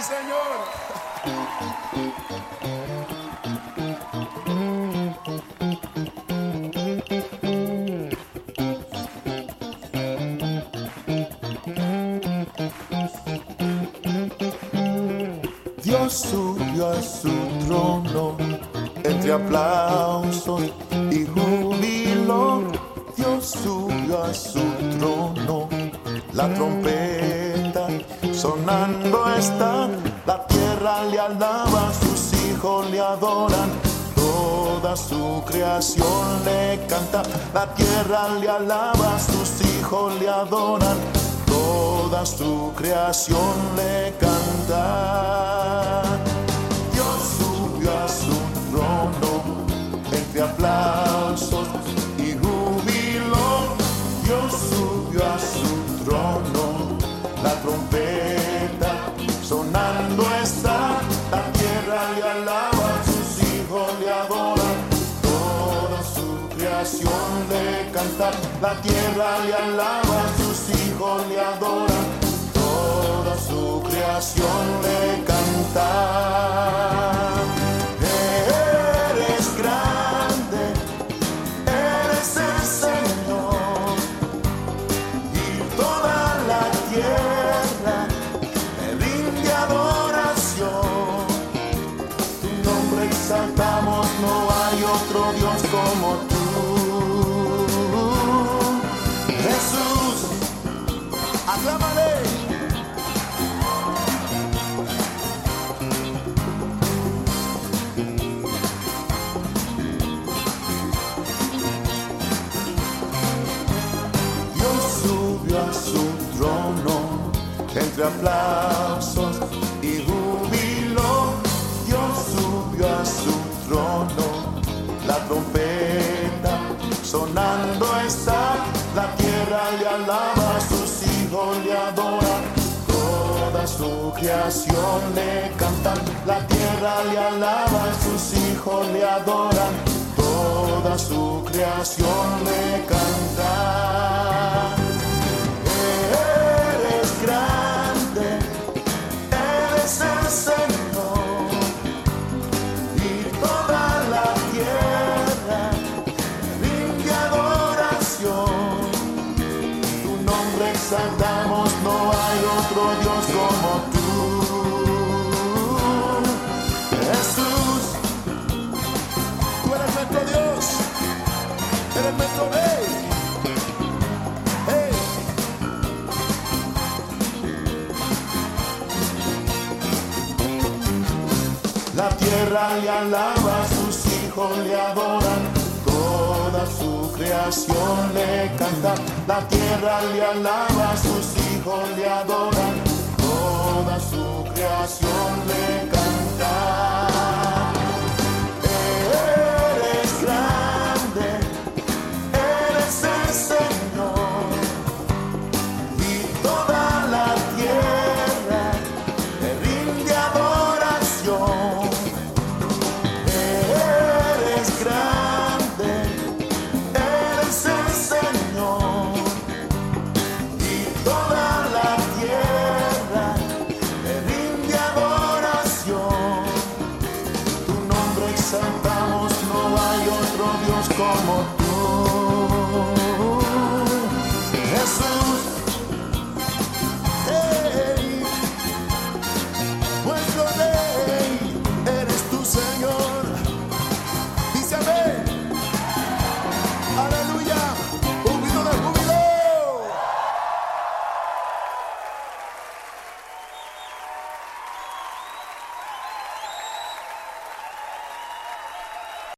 Señor. Dios subió a su trono entre aplausos y júbilo. Dios subió a su trono, la trompeta sonando está. La tierra le alaba, sus hijos le adoran. Toda su creación le canta, la tierra le alaba, sus hijos le adoran toda su creación le canta. Su creación le canta, la tierra le alaba, sus hijos le adoran, su trono entre aplausos y júbilo. Dios subió a su trono, la trompeta sonando está. La tierra le alaba, sus hijos le adoran. Toda su creación le cantan, la tierra le alaba, sus hijos le adoran. Toda su creación le canta. La tierra le alaba, sus hijos le adoran, toda su creación le canta. La tierra le alaba, sus hijos le adoran, toda su creación Dios como tú.